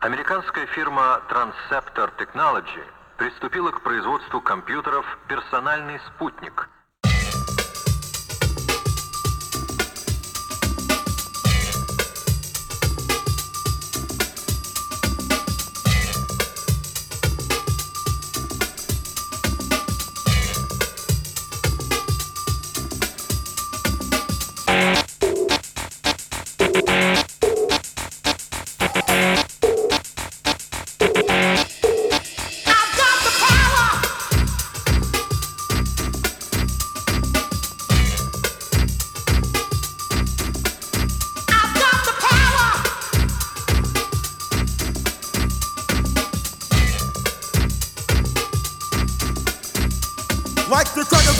Американская фирма Transceptor Technology приступила к производству компьютеров «Персональный спутник»,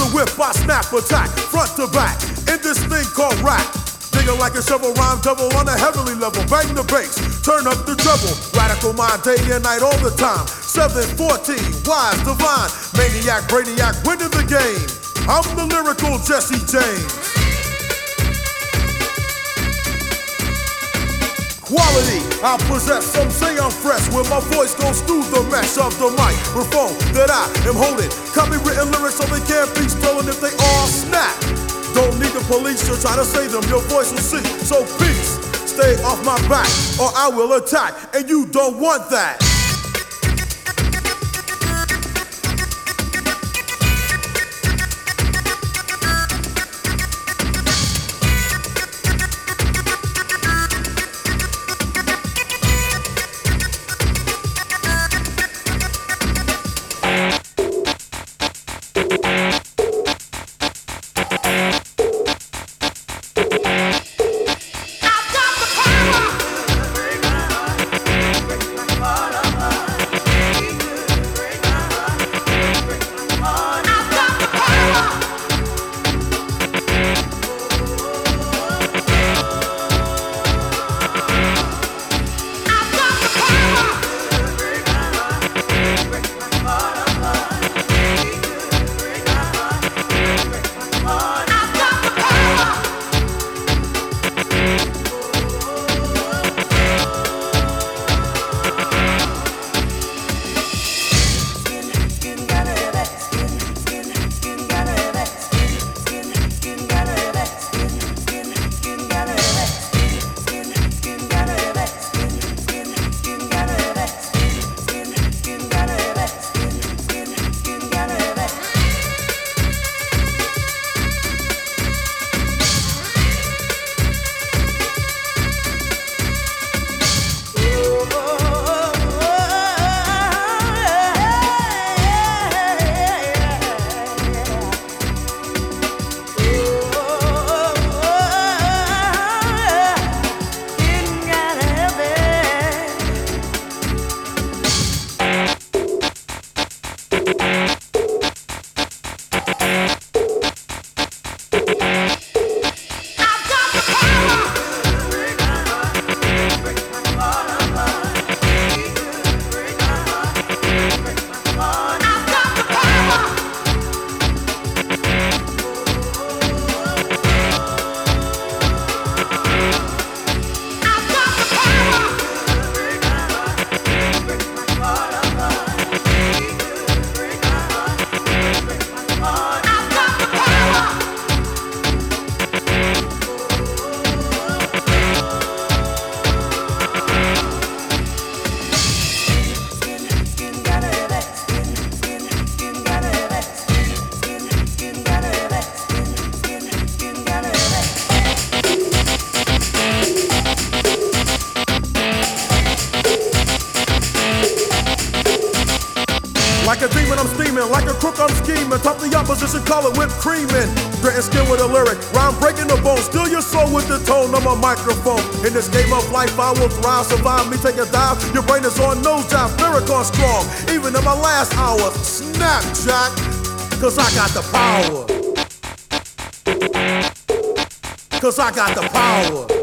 the whip, I snap attack, front to back, in this thing called rap. Digging like a shovel, rhyme double on a heavenly level. Bang the bass, turn up the treble. Radical mind, day and night, all the time. 714, wise, divine, maniac, brainiac, winning the game. I'm the lyrical Jesse James. Quality, I possess. Some say I'm fresh when my voice goes through the mesh of the microphone that I am holding. Copywritten lyrics so they can't be stolen if they all snap. Don't need the police to try to save them. Your voice will see. So peace, stay off my back or I will attack, and you don't want that. Like a demon, I'm steaming. Like a crook, I'm scheming. Top the opposition, call it whipped creaming. Gritting skin with a lyric. Rhyme breaking the bone. Steal your soul with the tone of my microphone. In this game of life, I will thrive. Survive me, take a dive. Your brain is on nose dive. On strong. Even in my last hour. Snap, Jack. Cause I got the power. Cause I got the power.